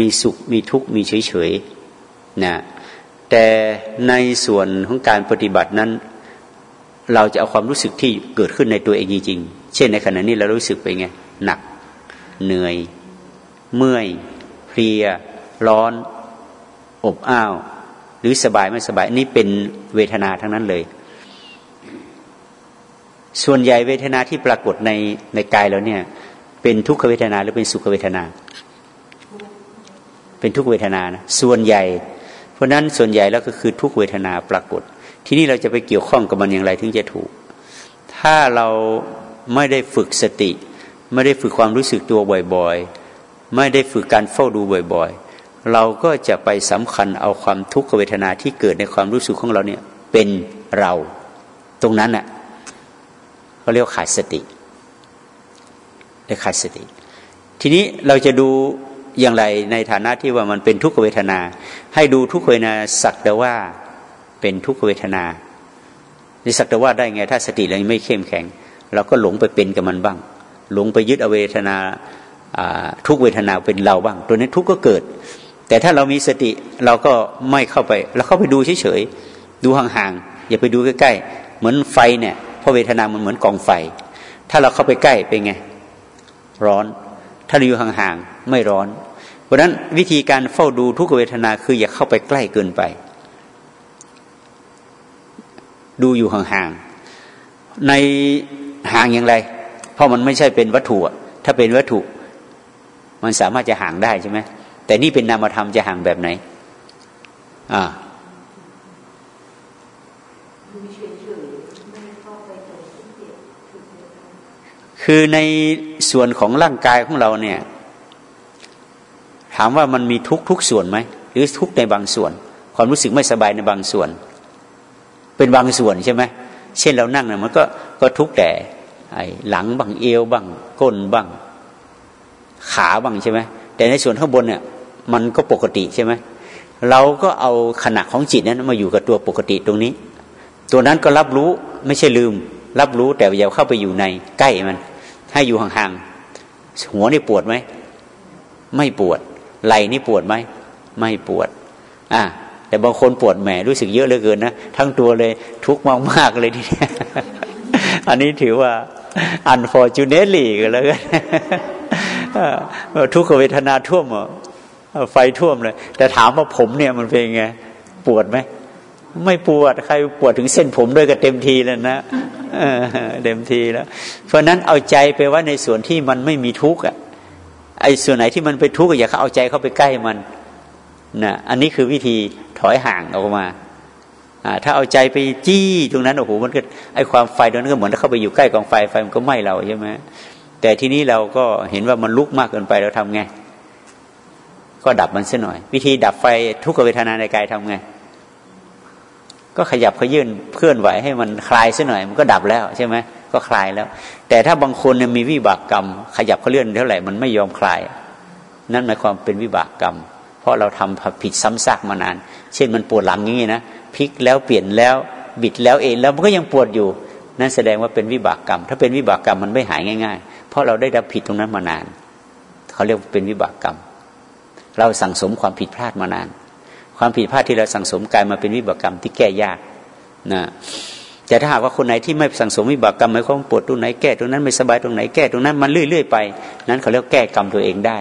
มีสุขมีทุกข์มีเฉยเฉยนะแต่ในส่วนของการปฏิบัตินั้น เราจะเอาความรู้สึกที่เกิดขึ้นในตัวเองจริงๆเช่นในขณะนี้เรารู้สึกไปไงหนัก เหนื่อย เมื่อยเพลีย ร้อน อบอ้าว หรือสบายไม่สบายนี่เป็นเวทนาทั้งนั้นเลย ส่วนใหญ่เวทนาที่ปรากฏในในกายเราเนี่ย เป็นทุกขเวทนาหรือเป็นสุขเวทนา เป็นทุกเวทนานะส่วนใหญ่ เพราะนั้นส่วนใหญ่แล้วก็คือทุกเวทนาปรากฏ ที่นี่เราจะไปเกี่ยวข้องกับมันอย่างไรถึงจะถูก ถ้าเราไม่ได้ฝึกสติ ไม่ได้ฝึกความรู้สึกตัวบ่อยๆ ไม่ได้ฝึกการเฝ้าดูบ่อยๆ เราก็จะไปสำคัญเอาความทุกขเวทนาที่เกิดในความรู้สึกของเราเนี่ยเป็นเรา ตรงนั้นน่ะเขาเรียกขาดสติเรียขาดสติ ทีนี้เราจะดู อย่างไรในฐานะที่ว่ามันเป็นทุกขเวทนา ให้ดูทุกขเวทนาสักแต่ว่าเป็นทุกขเวทนาในสักแต่ว่าได้ไง ถ้าสติเราไม่เข้มแข็ง เราก็หลงไปเป็นกับมันบ้าง หลงไปยึดอเวทนาทุกเวทนาเป็นเราบ้าง ตัวนี้ทุกก็เกิด แต่ถ้าเรามีสติเราก็ไม่เข้าไปเราเข้าไปดูเฉยๆดูห่างๆอย่าไปดูใกล้ๆเหมือนไฟเนี่ยเพราะเวทนามันเหมือนกองไฟ ถ้าเราเข้าไปใกล้เป็นไงร้อน ถ้าเราอยู่ห่างๆไม่ร้อน เพราะฉะนั้นวิธีการเฝ้าดูทุกเวทนาคืออย่าเข้าไปใกล้เกินไป ดูอยู่ห่างๆในห่างอย่างไร เพราะมันไม่ใช่เป็นวัตถุถ้าเป็นวัตถุ มันสามารถจะห่างได้ใช่ไหมแต่นี่เป็นนามธรรมจะห่างแบบไหน อ่าคือในส่วนของร่างกายของเราเนี่ย ถามว่ามันมีทุกทุกส่วนไหมหรือทุกในบางส่วน ความรู้สึกไม่สบายในบางส่วน เป็นบางส่วนใช่ไหมเช่นเรานั่งเนี่ยมันก็ก็ทุกแต่ไอ้หลังบังเอวบังก้นบังขาบังใช่ไหมแต่ในส่วนข้างบนเนี่ย มันก็ปกติใช่ไหมเราก็เอาขณะของจิตนั้นมาอยู่กับตัวปกติตรงนี้ ตัวนั้นก็รับรู้ไม่ใช่ลืม รับรู้แต่อย่าเข้าไปอยู่ในใกล้มัน ให้อยู่ห่างๆหัวนี่ปวดไหมไม่ปวด ไหล่นี่ปวดไหมไม่ปวด อะแต่บางคนปวดแหมรู้สึกเยอะเหลือเกินนะทั้งตัวเลยทุกข์มากๆเลยทีนี้อันนี้ถือว่า unfortunately ก็แล้วกันทุกขเวทนาท่วมไฟท่วมเลย แต่ถามว่าผมเนี่ยมันเป็นไงปวดไหมไม่ปวดใครปวดถึงเส้นผมด้วยก็เต็มทีแล้วนะเต็มทีแล้ว เพราะนั้นเอาใจไปว่าในส่วนที่มันไม่มีทุกข์อะ ไอ้ส่วนไหนที่มันไปทุกข์อย่าเขาเอาใจเข้าไปใกล้มันนะอันนี้คือวิธีถอยห่างออกมาถ้าเอาใจไปจี้ตรงนั้นโอ้โหมันก็ไอความไฟตรงนั้นก็เหมือนเข้าไปอยู่ใกล้กองไฟไฟมันก็ไหม้เราใช่ไหมแต่ทีนี้เราก็เห็นว่ามันลุกมากเกินไปเราทำไง ก็ดับมันซะหน่อย วิธีดับไฟทุกขเวทนาในกายทำไง ก็ขยับขยื่นเคลื่อนไหวให้มันคลายซะหน่อย มันก็ดับแล้วใช่ไหม ก็คลายแล้ว แต่ถ้าบางคนมีวิบากกรรม ขยับเคลื่อนเท่าไหร่มันไม่ยอมคลาย นั่นหมายความเป็นวิบากกรรม เพราะเราทำผิดซ้ำซากมานาน เช่นมันปวดหลังอย่างนี้นะพลิกแล้วเปลี่ยนแล้วบิดแล้วเองแล้วมันก็ยังปวดอยู่ นั่นแสดงว่าเป็นวิบากกรรม ถ้าเป็นวิบากกรรมมันไม่หายง่าย ๆ เพราะเราได้รับผิดตรงนั้นมานานเขาเรียกเป็นวิบากกรรม เราสั่งสมความผิดพลาดมานาน ความผิดพลาดที่เราสั่งสมกลายมาเป็นวิบากกรรมที่แก้ยากนะ แต่ถ้าหากว่าคนไหนที่ไม่สั่งสมวิบากกรรมหมายความปวดตรงไหนแก้ตรงนั้นไม่สบายตรงไหนแก้ตรงนั้นมันเรื่อยๆไป นั้นเขาเรียกแก้กรรมตัวเองได้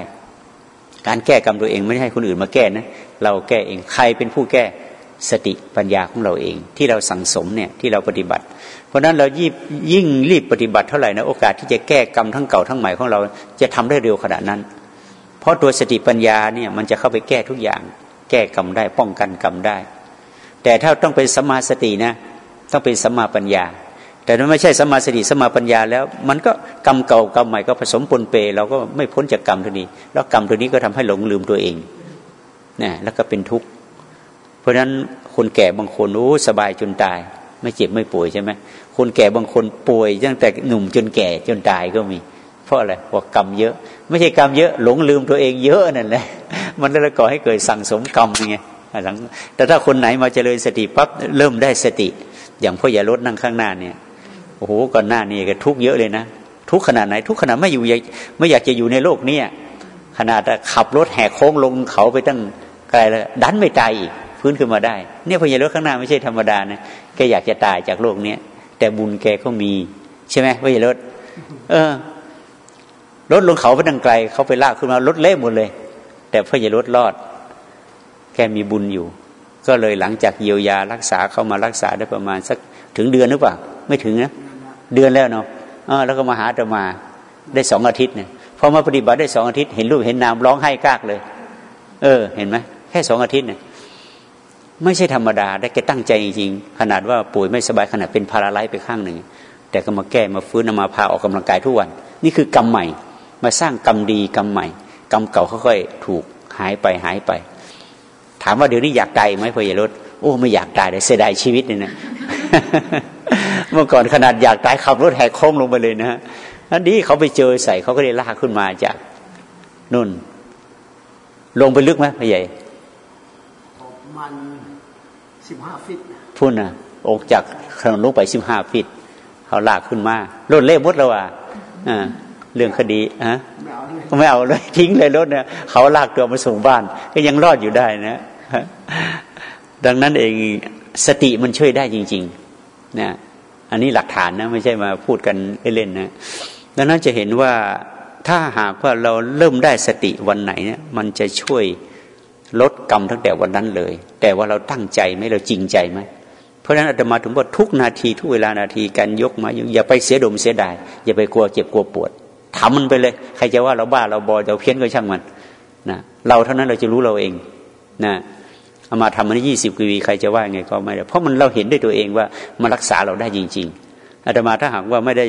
การแก้กรรมตัวเองไม่ให้คนอื่นมาแก้นะเราแก้เองใครเป็นผู้แก้สติปัญญาของเราเอง ที่เราสั่งสมเนี่ยที่เราปฏิบัติ เพราะฉะนั้นเรายิ่งยิ่งรีบปฏิบัติเท่าไหร่นะโอกาสที่จะแก้กรรมทั้งเก่าทั้งใหม่ของเราจะทำได้เร็วขนาดนั้น เพราะตัวสติปัญญาเนี่ยมันจะเข้าไปแก้ทุกอย่าง แก้กรรมได้ป้องกันกรรมได้ แต่ถ้าต้องเป็นสมาสตินะ ต้องเป็นสัมมาปัญญา แต่ถ้าไม่ใช่สมาสติสมาปัญญาแล้ว มันก็กรรมเก่ากรรมใหม่ก็ผสมปนเป เราก็ไม่พ้นจากกรรมตัวนี้ แล้วกรรมตัวนี้ก็ทำให้หลงลืมตัวเองนะแล้วก็เป็นทุกข์เพราะฉะนั้นคนแก่บางคนโอ้สบายจนตาย ไม่เจ็บไม่ป่วยใช่ไหมคนแก่บางคนป่วยตั้งแต่หนุ่มจนแก่จนตายก็มี เพราะอะไรเพราะกรรมเยอะ ไม่ใช่กรรมเยอะหลงลืมตัวเองเยอะนั่นแหละมันเลยก่อให้เกิดสั่งสมกรรมไงหลังแต่ถ้าคนไหนมาเจริญสติปั๊บเริ่มได้สติ อย่างพ่อใหญ่รถนั่งข้างหน้าเนี่ยโอ้โหก่อนหน้านี้ก็ทุกเยอะเลยนะทุกขนาดไหน ทุกขนาดไม่อยู่ไม่อยากจะอยู่ในโลกนี้ขนาดขับรถแหกโค้งลงเขาไปตั้งไกลแล้วดันไม่ตายอีกฟื้นขึ้นมาได้ เนี่ยพ่อใหญารถข้างหน้าไม่ใช่ธรรมดานะแกอยากจะตายจากโลกเนี้ยแต่บุญแกก็มี ใช่ไหมพ่อใหญารถ เออรถลงเขาไปตั้งไกลเขาไปลากขึ้นมารถเละหมดเลย แต่พ่อใหญารถรอด แกมีบุญอยู่ ก็เลยหลังจากเยียวยารักษาเข้ามารักษาได้ประมาณสักถึงเดือนหรือเปล่า ไม่ถึงนะเดือนแล้วเนาะแล้วก็มาหาจะมาได้สองอาทิตย์เนี่ยพอมาปฏิบัติได้สองอาทิตย์เห็นรูปเห็นนามร้องไห้กากเลย เออ เห็นไหมแค่สองอาทิตย์เนี่ยไม่ใช่ธรรมดาได้แกตั้งใจจริงๆขนาดว่าป่วยไม่สบายขนาดเป็นพาราไลซ์ไปข้างหนึ่งแต่ก็มาแก้มาฟื้นมาพาออกกำลังกายทุกวัน นี่คือกรรมใหม่ มาสร้างกรรมดีกรรมใหม่ กรรมเก่าค่อยๆถูกหายไปหายไป ถามว่าเดี๋ยวนี้อยากตายไหมพ่อใหญ่รถโอ้ไม่อยากตายเลยเสียดายชีวิตเลยนะเมื่อก่อนขนาดอยากตายขับรถแหกโค้งลงไปเลยนะฮะอันนี้เขาไปเจอใส่เขาก็เลยลากขึ้นมาจากนุ่น ลงไปลึกไหมพ่อใหญ่มันสิบห้าฟิตพุ่นนะออกจากถนนลงไปสิบห้าฟิตเขาลากขึ้นมารถเล่มดแล้วอะอ่าเรื่องคดีฮะไม่เอาเลยทิ้งเลยรถเนี่ยเขาลากตัวมาส่งบ้าน ก็ยังรอดอยู่ได้นะ ดังนั้นเองสติมันช่วยได้จริงๆนะอันนี้หลักฐานนะไม่ใช่มาพูดกันเล่นๆนะดังนั้นจะเห็นว่าถ้าหากว่าเราเริ่มได้สติวันไหนเนี่ยมันจะช่วยลดกรรมตั้งแต่วันนั้นเลย แต่ว่าเราตั้งใจไหมเราจริงใจไหมเพราะฉะนั้นอาตมาถึงบอกทุกนาทีทุกเวลานาทีการยกมาอย่าไปเสียดมเสียดาย อย่าไปกลัวเจ็บกลัวปวดทำมันไปเลย ใครจะว่าเราบ้าเราบอเราเพี้ยนก็ช่างมันนะเราเท่านั้นเราจะรู้เราเองนะ เอามาทำมันยี่สิบกีวีใครจะว่าไงก็ไม่ได้เพราะมันเราเห็นด้วยตัวเองว่ามันรักษาเราได้จริง ๆอาตมาถ้าหากว่าไม่ได้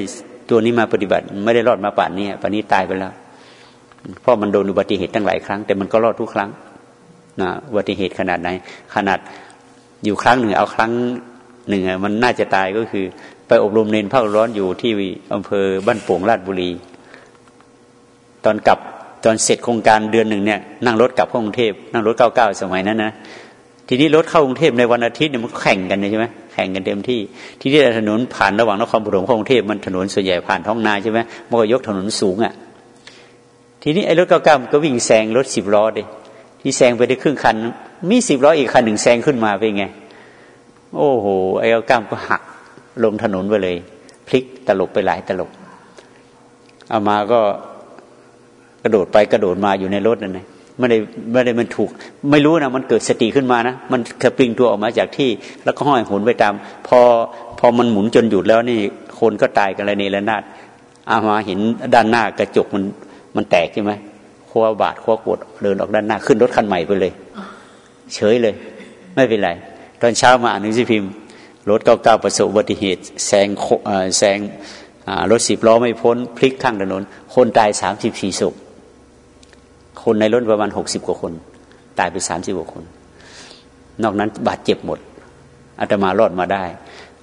ตัวนี้มาปฏิบัติ ไม่ได้รอดมาป่านนี้ป่านนี้ตายไปแล้วเพราะมันโดนอุบัติเหตุตั้งหลายครั้ง แต่มันก็รอดทุกครั้งนะอุบัติเหตุขนาดไหน ขนาดอยู่ครั้งหนึ่งเอาครั้งหนึ่งมันน่าจะตายก็คือ ไปอบรมเนนภาคร้อนอยู่ที่อำเภอบ้านโป่งราชบุรี ตอนกลับตอนเสร็จโครงการเดือนหนึ่งเนี่ยนั่งรถกลับเข้ากรุงเทพนั่งรถเก้าเก้าสมัยนั้นนะ ทีนี้รถเข้ากรุงเทพในวันอาทิตย์เนี่ยมันแข่งกันใช่ไหมแข่งกันเต็มที่ ที่ที่ถนนผ่านระหว่างนครปฐมกรุงเทพมันถนนส่วนใหญ่ผ่านท้องนาใช่ไหมมันก็ยกถนนสูงอะ ทีนี้ไอ้รถเก้าเก้ามันก็วิ่งแซงรถสิบล้อดิที่แซงไปได้ครึ่งคัน มีสิบล้ออีกคันหนึ่งแซงขึ้นมาเป็นไง โอ้โหไอ้เก้าเก้าก็หักลงถนนไปเลย พลิกตลบไปหลายตลบเอามาก็กระโดดไปกระโดดมาอยู่ในรถนั่นเอง ไม่ได้ไม่ได้มันถูก ไม่รู้นะมันเกิดสติขึ้นมานะ มันกระปริงตัวออกมาจากที่ แล้วก็ห้อยหุนไปตาม พอพอมันหมุนจนหยุดแล้วนี่คนก็ตายกันเลยในระนาดอามาเห็นด้านหน้ากระจกมันมันแตกใช่ไหมคว้าบาดคว้ากดเดินออกด้านหน้าขึ้นรถคันใหม่ไปเลย เฉยเลย ไม่เป็นไร ตอนเช้ามาอ่านหนังสือพิมพ์รถเก้าเก้าประสบอุบัติเหตุแซงแซงรถสิบล้อไม่พ้นพลิกข้างถนน คนตายสามสิบสี่ศพ คนในรถประมาณหกสิบกว่าคน ตายไปสามสิบกว่าคน นอกนั้นบาดเจ็บหมดอาตมารอดมาได้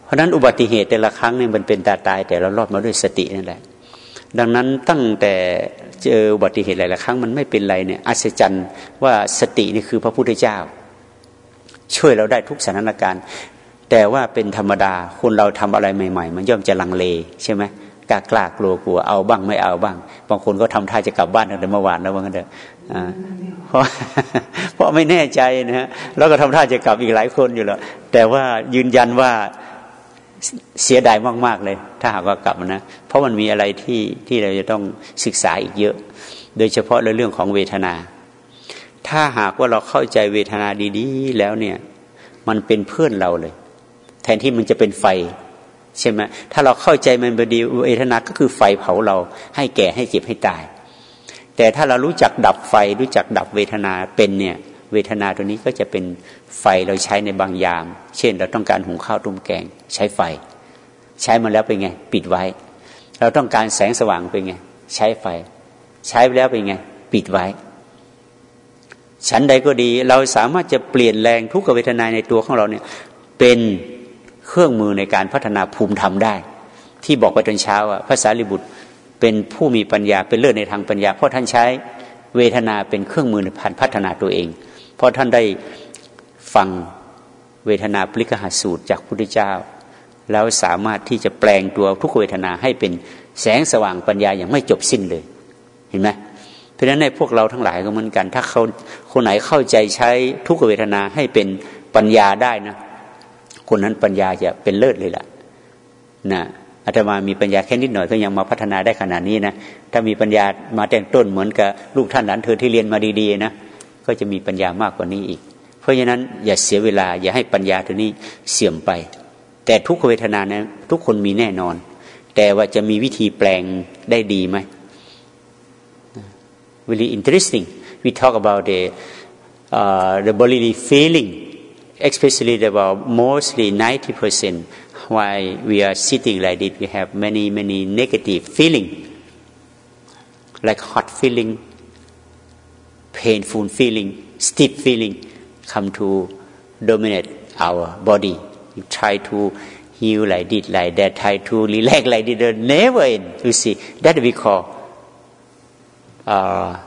เพราะนั้นอุบัติเหตุแต่ละครั้งเนี่ยมันเป็นตาตาย แต่เรารอดมาด้วยสตินั่นแหละ ดังนั้นตั้งแต่เจออุบัติเหตุหลายๆครั้งมันไม่เป็นไรเนี่ยอัศจรรย์ว่าสตินี่คือพระพุทธเจ้า ช่วยเราได้ทุกสถานการณ์ แต่ว่าเป็นธรรมดาคนเราทำอะไรใหม่ ๆ มันย่อมจะลังเลใช่ไหมกล้ากล้ากลัวกลัวเอาบ้างไม่เอาบ้าง บางคนก็ทำท่าจะกลับบ้านตั้งแต่เมื่อวานแล้วว่างั้นเถอะ เพราะเพราะไม่แน่ใจนะฮะแล้วก็ทำท่าจะกลับอีกหลายคนอยู่แล้วแต่ว่ายืนยันว่าเสียดายมาก ๆ เลย ถ้าหากว่ากลับนะ เพราะมันมีอะไรที่ที่เราจะต้องศึกษาอีกเยอะ โดยเฉพาะเรื่องของเวทนา ถ้าหากว่าเราเข้าใจเวทนาดีๆ แล้วเนี่ย มันเป็นเพื่อนเราเลย แทนที่มันจะเป็นไฟใช่ไหมถ้าเราเข้าใจมันบดีเวทนาก็คือไฟเผาเรา ให้แก่ให้เจ็บให้ตาย แต่ถ้าเรารู้จักดับไฟรู้จักดับเวทนาเป็นเนี่ยเวทนาตัวนี้ก็จะเป็นไฟเราใช้ในบางยาม เช่น เราต้องการหุงข้าวต้มแกง ใช้ไฟ ใช้มาแล้วเป็นไง ปิดไว้ เราต้องการแสงสว่างเป็นไง ใช้ไฟ ใช้ไปแล้วเป็นไง ปิดไว้ ฉันใดก็ดี เราสามารถจะเปลี่ยนแรงทุกขเวทนาในตัวของเราเนี่ยเป็นเครื่องมือในการพัฒนาภูมิธรรมได้ ที่บอกไปตอนเช้าอะภาษาลิบุตร เป็นผู้มีปัญญาเป็นเลิศในทางปัญญา เพราะท่านใช้เวทนาเป็นเครื่องมือในการพัฒนาตัวเอง เพราะท่านได้ฟังเวทนาปริกหาสูตรจากพระพุทธเจ้า แล้วสามารถที่จะแปลงตัวทุกเวทนาให้เป็นแสงสว่างปัญญาอย่างไม่จบสิ้นเลย เห็นไหมเพราะฉะนั้นในพวกเราทั้งหลายก็เหมือนกัน ถ้าเขาคนไหนเข้าใจใช้ทุกเวทนาให้เป็นปัญญาได้นะ คนนั้นปัญญาจะเป็นเลิศเลยล่ะนะ อาตมามีปัญญาแค่นิดหน่อยก็ยังมาพัฒนาได้ขนาดนี้นะถ้ามีปัญญามาแต่งต้นเหมือนกับลูกท่านหลานเธอที่เรียนมาดีๆนะก็จะมีปัญญามากกว่านี้อีก เพราะฉะนั้นอย่าเสียเวลาอย่าให้ปัญญาตัวนี้เสื่อมไป แต่ทุกเวทนานะทุกคนมีแน่นอน แต่ว่าจะมีวิธีแปลงได้ดีไหม really interesting we talk about the uh, the bodily feeling especially about mostly 90 percent why we are sitting like this we have many many negative feeling like hot feeling painful feeling, stiff feeling come to dominate our body. You try to heal like this, like that, try to relax like this, never end. You see, that we call uh,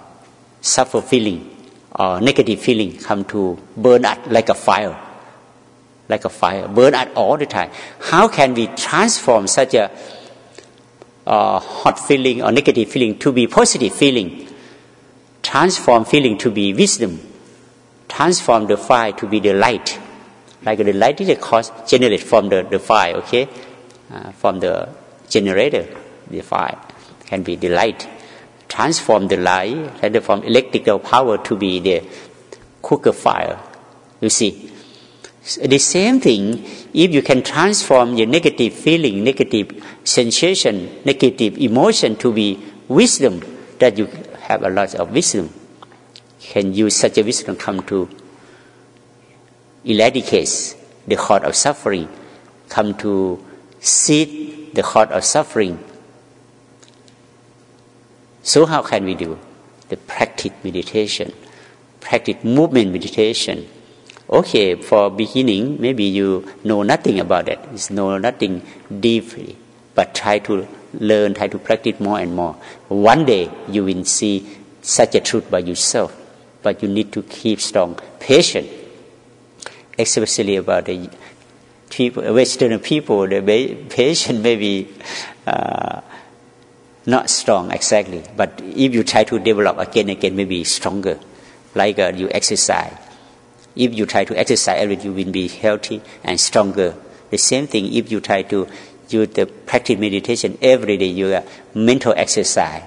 suffer feeling or negative feeling come to burn out like a fire. Like a fire, burn out all the time. How can we transform such a uh, hot feeling or negative feeling to be positive feeling? transform feeling to be wisdom, transform the fire to be the light, like the light is cause generate from the, the fire, okay, uh, from the generator, the fire can be the light. Transform the light from electrical power to be the cooker fire. You see, the same thing. If you can transform your negative feeling, negative sensation, negative emotion to be wisdom, that you have a lot of wisdom can use such a wisdom come to eradicate the cause of suffering, come to seed the cause of suffering. So how can we do? The practice meditation, practice movement meditation. Okay, for beginning, maybe you know nothing about it. You know nothing deeply, but try to learn, try to practice more and more. One day you will see such a truth by yourself, but you need to keep strong, patient, especially about the people, Western people. The patient may be uh, not strong exactly, but if you try to develop again and again, maybe stronger. Like uh, you exercise. If you try to exercise every day, you will be healthy and stronger. The same thing if you try to you the practice meditation every day. You are mental exercise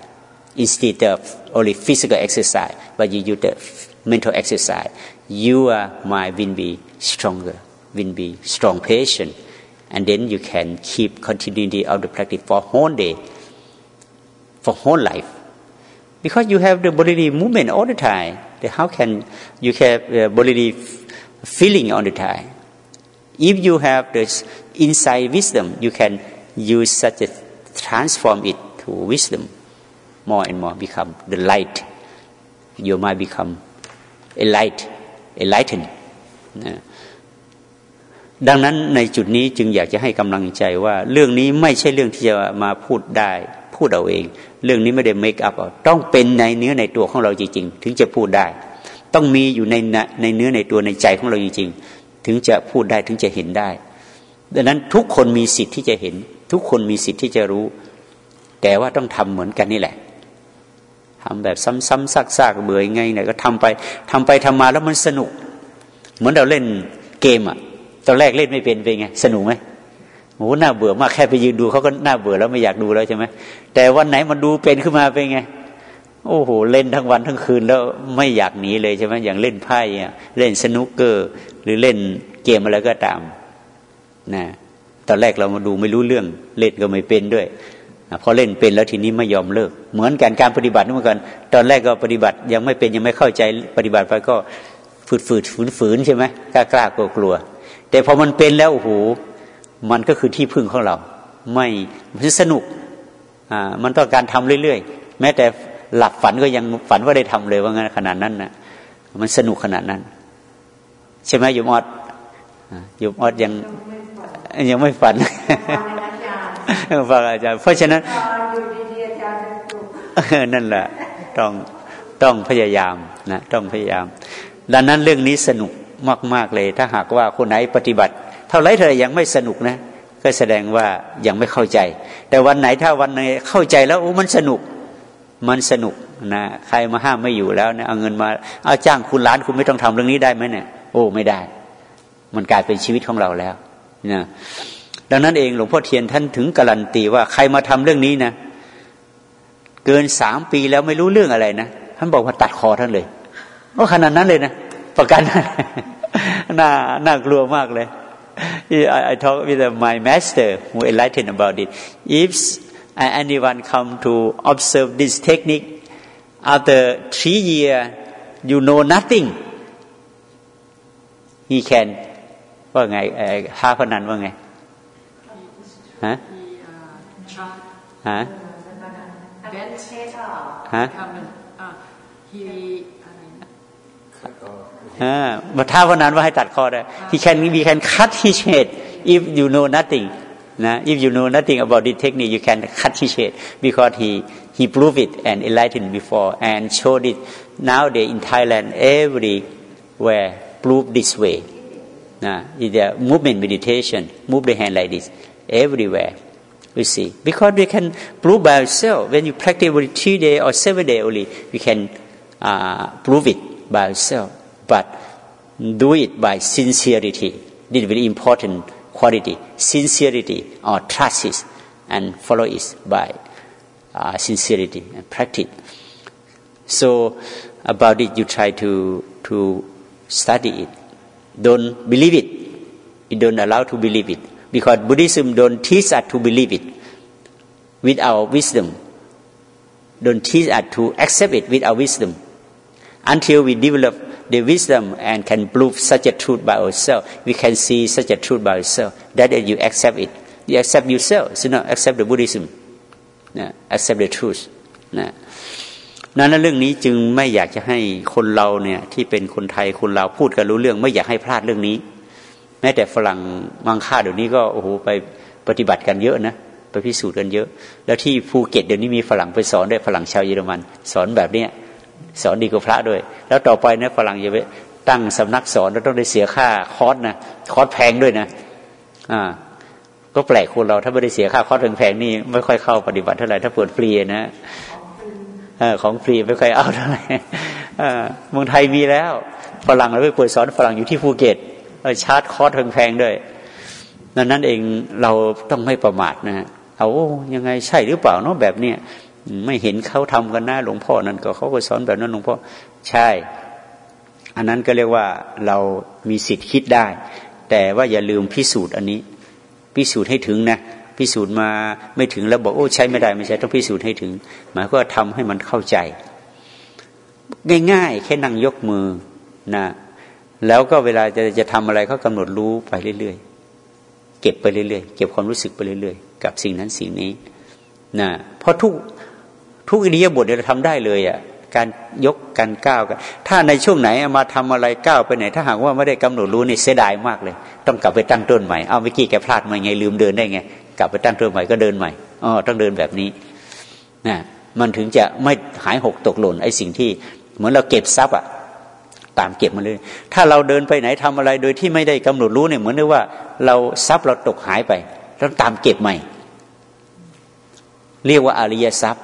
instead of only physical exercise, but you use the mental exercise. Your mind will be stronger, will be strong patient, and then you can keep continuity of the practice for whole day, for whole life, because you have the bodily movement all the time. How can you have the bodily feeling all the time? If you have this inside wisdom, you can use such a transform it to wisdom more and more become the light. Your mind become a light, a lighten. ดังนั้นในจุดนี้จึงอยากจะให้กำลังใจว่าเรื่องนี้ไม่ใช่เรื่องที่จะมาพูดได้ พูดเอาเอง เรื่องนี้ไม่ได้ make up ต้องเป็นในเนื้อในตัวของเราจริงๆ ถึงจะพูดได้ ต้องมีอยู่ในในเนื้อในตัวในใจของเราจริงๆ ถึงจะพูดได้ถึงจะเห็นได้ ดังนั้นทุกคนมีสิทธิ์ที่จะเห็น ทุกคนมีสิทธิ์ที่จะรู้ แต่ว่าต้องทำเหมือนกันนี่แหละทำแบบซ้ำๆซากๆเบื่อไงเนี่ยก็ทำไปทำไปทำมาแล้วมันสนุก เหมือนเราเล่นเกมอะตอนแรกเล่นไม่เป็นเป็นไง สนุกไหม โอ้หน้าเบื่อมากแค่ไปยืนดูเขาก็น่าเบื่อแล้วไม่อยากดูแล้วใช่ไหมแต่วันไหนมันดูเป็นขึ้นมาเป็นไง โอ้โหเล่นทั้งวันทั้งคืนแล้วไม่อยากหนีเลยใช่ไหมอย่างเล่นไพ่เล่นสนุกเกอร์ หรือเล่นเกมอะไรก็ตามนะตอนแรกเรามาดูไม่รู้เรื่องเล่นก็ไม่เป็นด้วยพอเล่นเป็นแล้วทีนี้ไม่ยอมเลิก เหมือนกันการปฏิบัติเหมือนกัน ตอนแรกก็ปฏิบัติยังไม่เป็นยังไม่เข้าใจปฏิบัติไปก็ฝืดฝืดฝืนฝืนใช่ไหมกล้ากล้ากลัวกลัว แต่พอมันเป็นแล้วโอ้โห มันก็คือที่พึ่งของเรา ไม่มันสนุกอ่ามันต้องการทำเรื่อยๆ แม้แต่หลับฝันก็ยังฝันว่าได้ทำเลยว่างั้นขนาดนั้นนะมันสนุกขนาดนั้น ใช่ไหมโยมอดโยมอดยังยังไม่ฝันฟังอาจารย์ เพราะฉะนั้นนั่นแหละต้องต้องพยายามนะต้องพยายาม ดังนั้นเรื่องนี้สนุกมาก ๆเลย ถ้าหากว่าคนไหนปฏิบัติ เท่าไรเธอยังไม่สนุกนะ ก็แสดงว่ายังไม่เข้าใจ แต่วันไหนถ้าวันไหนเข้าใจแล้วโอ้มันสนุก มันสนุกนะใครมาห้ามไม่อยู่แล้วเนี่ยเอาเงินมาเอาจ้างคุณล้านคุณไม่ต้องทำเรื่องนี้ได้ไหมเนี่ยโอ้ไม่ได้ มันกลายเป็นชีวิตของเราแล้วนะดังนั้นเองหลวงพ่อเทียนท่านถึงการันตีว่าใครมาทำเรื่องนี้นะเกินสามปีแล้วไม่รู้เรื่องอะไรนะท่านบอกว่าตัดคอท่านเลยว่าขนาดนั้นเลยนะประกันน่าน่ากลัวมากเลย I, I talk with my master who enlightened about it if anyone come to observe this technique after three year you know nothing he can ว่าไงห้าพนันว่าไงฮะฮะฮะ Ah, but Tavanan? He can we can cut his head if you know nothing. Nah, if you know nothing about the technique, you can cut his head because he he proved it and enlightened before and showed it. Nowadays in Thailand, everywhere proved this way. The movement meditation, move the hand like this everywhere. You see, because we can prove by ourselves when you practice only three day or seven day only, we can uh, prove it by ourselves but do it by sincerity. This is very important quality. Sincerity or trust it and follow it by uh, sincerity and practice. So about it you try to to study it. Don't believe it. You don't allow to believe it. Because Buddhism don't teach us to believe it with our wisdom. Don't teach us to accept it with our wisdom until we develop the wisdom and can prove such a truth by ourselves. We can see such a truth by ourselves. That is, you accept it. You accept yourself. So not accept the Buddhism. Yeah, accept the truth. นะนั้นเรื่องนี้จึงไม่อยากจะให้คนเราเนี่ยที่เป็นคนไทยคนเราพูดกันรู้เรื่อง ไม่อยากให้พลาดเรื่องนี้ แม้แต่ฝรั่งมังค่าเดี๋ยวนี้ก็โอ้โหไปปฏิบัติกันเยอะนะไปพิสูจน์กันเยอะ แล้วที่ภูเก็ตเดี๋ยวนี้มีฝรั่งไปสอนด้วยฝรั่งชาวเยอรมัน สอนแบบเนี้ย สอนดีกว่าพระด้วย แล้วต่อไปเนี่ยฝรั่งจะไปตั้งสำนักสอนแล้วต้องได้เสียค่าคอร์สนะคอร์สแพงด้วยนะ อ่า ก็แปลกคนเราถ้าไม่ได้เสียค่าคอร์สแพงๆนี่ไม่ค่อยเข้าปฏิบัติเท่าไหร่ถ้าเปิดฟรีนะอของฟรีไม่ค่อยเอาเท่าไหร่เมืองไทยมีแล้วฝรั่งเราไปเปิดสอนฝรั่งอยู่ที่ภูเก็ตชาร์จคอร์สแพงๆด้วยดังนั้นเองเราต้องไม่ประมาทนะเอายังไงใช่หรือเปล่าเนาะแบบเนี้ย ไม่เห็นเขาทำกันนะหลวงพ่อนั่นก็เขาก็สอนแบบนั้นหลวงพ่อใช่ อันนั้นก็เรียกว่าเรามีสิทธิ์คิดได้ แต่ว่าอย่าลืมพิสูจน์อันนี้ พิสูจน์ให้ถึงนะพิสูจน์มาไม่ถึงแล้วบอกโอ้ใช้ไม่ได้ไม่ใช่ต้องพิสูจน์ให้ถึง หมายก็ทำให้มันเข้าใจ ง่ายๆ แค่นั่งยกมือนะแล้วก็เวลาจะจะทำอะไรเขากำหนดรู้ไปเรื่อยๆเก็บไปเรื่อยๆเก็บความรู้สึกไปเรื่อยๆ กับสิ่งนั้นสิ่งนี้นะเพราะทุก ทุกอิริยาบถเราทำได้เลยอะการยกการก้าวกันถ้าในช่วงไหนมาทำอะไรก้าวไปไหน ถ้าหากว่าไม่ได้กำหนดรู้นี่เสียดายมากเลย ต้องกลับไปตั้งต้นใหม่ เอาเมื่อกี้แกพลาดมาไงลืมเดินได้ไง กลับไปตั้งต้นใหม่ก็เดินใหม่อ๋อต้องเดินแบบนี้นะมันถึงจะไม่หายหกตกหล่นไอ้สิ่งที่ เหมือนเราเก็บทรัพย์อะตามเก็บมาเลย ถ้าเราเดินไปไหนทำอะไรโดยที่ไม่ได้กำหนดรู้เนี่ยเหมือนได้ว่า เราทรัพย์เราตกหายไปต้องตามเก็บใหม่ เรียกว่าอริยทรัพย์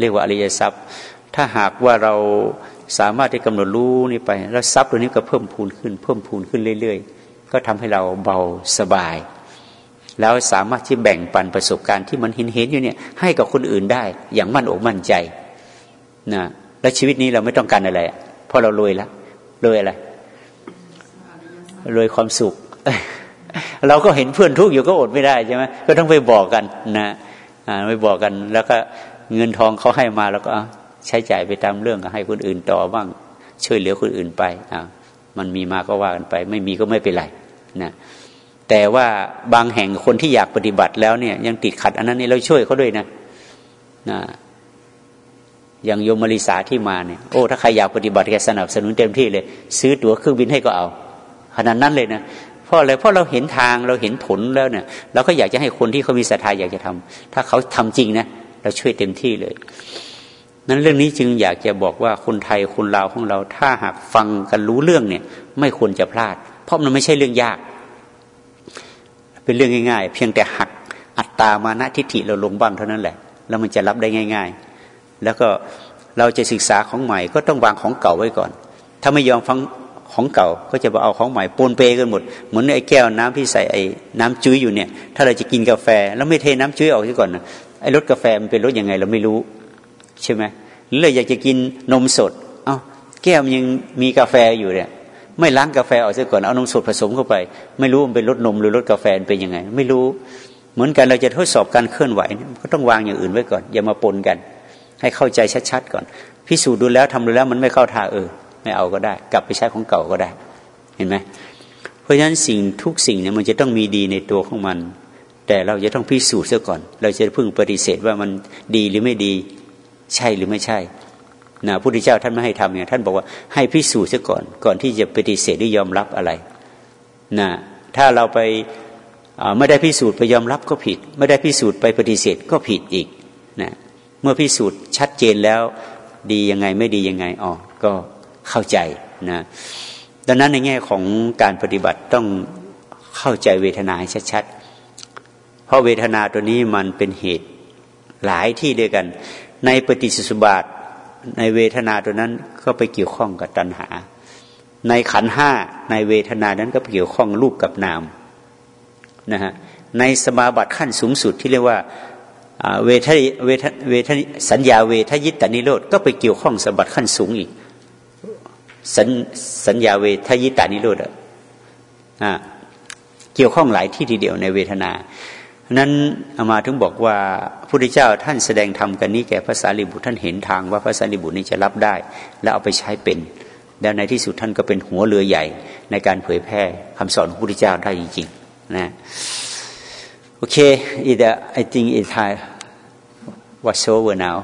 เรียกว่าอริยทรัพย์ ถ้าหากว่าเราสามารถที่กำหนดรู้นี่ไป แล้วทรัพย์ตัวนี้ก็เพิ่มพูนขึ้น เพิ่มพูนขึ้นเรื่อย ๆ ก็ทำให้เราเบาสบาย แล้วสามารถที่แบ่งปันประสบการณ์ที่มันเห็นเห็นอยู่เนี่ยให้กับคนอื่นได้ อย่างมั่นอกมั่นใจนะแล้วชีวิตนี้เราไม่ต้องการอะไรเพราะเรารวยแล้วรวยอะไรรวยความสุข เราก็เห็นเพื่อนทุกข์อยู่ก็อดไม่ได้ใช่ไหมก็ต้องไปบอกกันนะไปบอกกันแล้วก็ เงินทองเขาให้มาแล้วก็ใช้จ่ายไปตามเรื่องให้คนอื่นต่อบ้างช่วยเหลือคนอื่นไปอ่ามันมีมาก็ว่ากันไป ไม่มีก็ไม่เป็นไรนะแต่ว่าบางแห่งคนที่อยากปฏิบัติแล้วเนี่ย ยังติดขัดอันนั้นนี่เราช่วยเขาด้วยนะนะอย่างโยมมาริสาที่มาเนี่ยโอ้ถ้าใครอยากปฏิบัติแกสนับสนุนเต็มที่เลย ซื้อตั๋วเครื่องบินให้ก็เอาขนาดนั้นเลยนะเพราะอะไรเพราะเราเห็นทางเราเห็นผลแล้วเนี่ยเราก็อยากจะให้คนที่เขามีศรัทธาอยากจะทำถ้าเขาทำจริงนะ เราช่วยเต็มที่เลย นั้นเรื่องนี้จึงอยากจะบอกว่าคนไทยคนลาวของเรา ถ้าหากฟังกันรู้เรื่องเนี่ย ไม่ควรจะพลาด เพราะมันไม่ใช่เรื่องยาก เป็นเรื่องง่าย ๆ เพียงแต่หักอัตตามานะทิฏฐิเราลงบ้างเท่านั้นแหละ แล้วมันจะรับได้ง่าย ๆ แล้วก็เราจะศึกษาของใหม่ก็ต้องวางของเก่าไว้ก่อน ถ้าไม่ยอมฟังของเก่าก็จะเอาของใหม่ปนเปกันหมด เหมือนไอ้แก้วน้ำที่ใส่ไอ้น้ำจุ้ยอยู่เนี่ย ถ้าเราจะกินกาแฟ แล้วไม่เทน้ำจุ้ยออกซะก่อนนะ ไอ้รสกาแฟมันเป็นรสยังไง เราไม่รู้ใช่ไหมหรือเราอยากจะกินนมสด เอ้าแก้วมันยังมีกาแฟอยู่เนี่ย ไม่ล้างกาแฟออกซะก่อนเอานมสดผสมเข้าไป ไม่รู้มันเป็นรสนมหรือรสกาแฟเป็นยังไง ไม่รู้เหมือนกันเราจะทดสอบการเคลื่อนไหวก็ต้องวางอย่างอื่นไว้ก่อน อย่ามาปนกัน ให้เข้าใจชัดๆก่อนพิสูจน์ดูแล้วทำดูแล้วมันไม่เข้าท่าเออ ไม่เอาก็ได้ กลับไปใช้ของเก่าก็ได้ เห็นไหมเพราะฉะนั้นสิ่งทุกสิ่งเนี่ยมันจะต้องมีดีในตัวของมัน แต่เราจะต้องพิสูจน์ซะก่อน เราจะพึ่งปฏิเสธว่ามันดีหรือไม่ดีใช่หรือไม่ใช่นะพระพุทธเจ้าท่านไม่ให้ทำเนี่ยท่านบอกว่าให้พิสูจน์ซะก่อน ก่อนที่จะปฏิเสธหรือยอมรับอะไรนะถ้าเราไปไม่ได้พิสูจน์ไปยอมรับก็ผิด ไม่ได้พิสูจน์ไปปฏิเสธก็ผิดอีกนะเมื่อพิสูจน์ชัดเจนแล้วดียังไงไม่ดียังไงอ๋อก็เข้าใจนะดังนั้นในแง่ของการปฏิบัติต้องเข้าใจเวทนาให้ชัด เพราะเวทนาตัวนี้มันเป็นเหตุหลายที่ด้วยกัน ในปฏิสุบาทในเวทนาตัวนั้นก็ไปเกี่ยวข้องกับตัณหา ในขันห้าในเวทนานั้นก็ไปเกี่ยวข้องรูปกับนามนะฮะในสมาบัติขั้นสูงสุดที่เรียกว่าเวทเวทเวทสัญญาเวทยิตานิโรธก็ไปเกี่ยวข้องสมบัติขั้นสูงอีกสัญสัญญาเวทยิตานิโรธอ่าเกี่ยวข้องหลายที่ทีเดียวในเวทนา นั้นอามาถึงบอกว่าพระพุทธเจ้าท่านแสดงธรรมกันนี้แก่ภาษาลิบุตรท่านเห็นทางว่าภาษาลิบุตรนี้จะรับได้ แล้วเอาไปใช้เป็นแล้วในที่สุดท่านก็เป็นหัวเรือใหญ่ในการเผยแพร่คำสอนของพระพุทธเจ้าได้จริงๆนะโอเค either I think it has was over now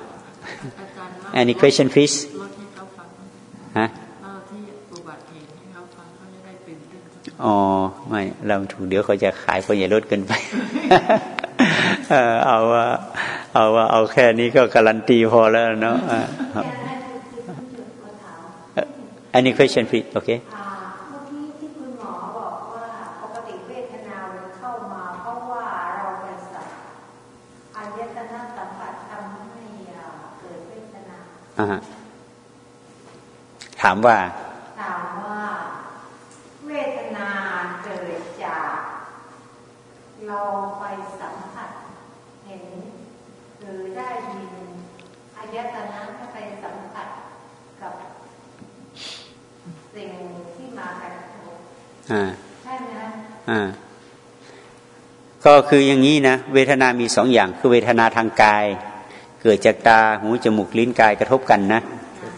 any question please ฮะ อ๋อไม่เราถูกเดี๋ยวเขาจะขายคนใหญ่ลดเกินไปเอาว่าเอาว่าเอาแค่นี้ก็การันตีพอแล้วเนาะ any question please okay ถามว่า ถามว่า เวทนาเกิดจาก เราไปสัมผัส เห็น หรือได้ยินอายตนะก็ไปสัมผัสกับ สิ่งที่มากระทบใช่ไหมอ่าก็คืออย่างนี้นะเวทนามีสองอย่าง คือเวทนาทางกาย เกิดจากตาหูจมูกลิ้นกายกระทบกันนะ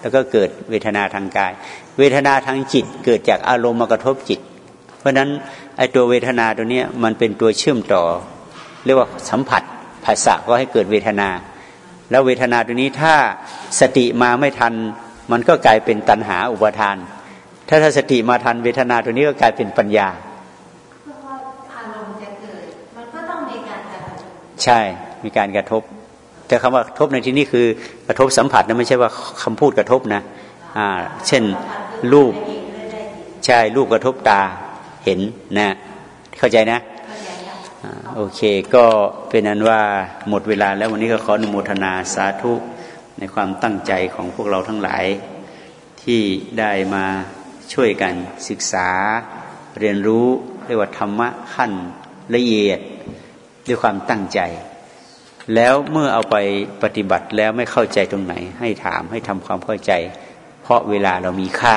แล้วก็เกิดเวทนาทางกาย เวทนาทางจิต เกิดจากอารมณ์มากระทบจิต เพราะฉะนั้นไอ้ตัวเวทนาตัวนี้มันเป็นตัวเชื่อมต่อ เรียกว่าสัมผัสภาษาก็ให้เกิดเวทนา แล้วเวทนาตัวนี้ถ้าสติมาไม่ทัน มันก็กลายเป็นตัณหาอุปทาน ถ้าถ้าสติมาทันเวทนาตัวนี้ก็กลายเป็นปัญญาใช่ มีการกระทบ แต่คำว่ากระทบในที่นี้คือกระทบสัมผัสนะไม่ใช่ว่าคำพูดกระทบนะอ่าเช่นรูปใช่รูปกระทบตาเห็นนะ เข้าใจนะโอเคก็เป็นนั้นว่าหมดเวลาแล้ววันนี้ก็ขออนุโมทนาสาธุในความตั้งใจของพวกเราทั้งหลายที่ได้มา ช่วยกันศึกษาเรียนรู้เรียกว่าธรรมะขั้นละเอียดด้วยความตั้งใจ แล้วเมื่อเอาไปปฏิบัติแล้วไม่เข้าใจตรงไหน ให้ถามให้ทำความเข้าใจ เพราะเวลาเรามีค่า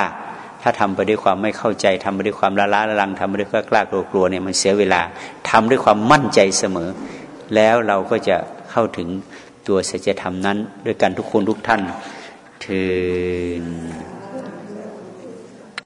ถ้าทำไปด้วยความไม่เข้าใจทำไปด้วยความละล้าละลังทำไปด้วยกล้ากล้ากลัวกลัวเนี่ยมันเสียเวลาทำด้วยความมั่นใจเสมอ แล้วเราก็จะเข้าถึงตัวสัจธรรมนั้น ด้วยกันทุกคนทุกท่านเทิน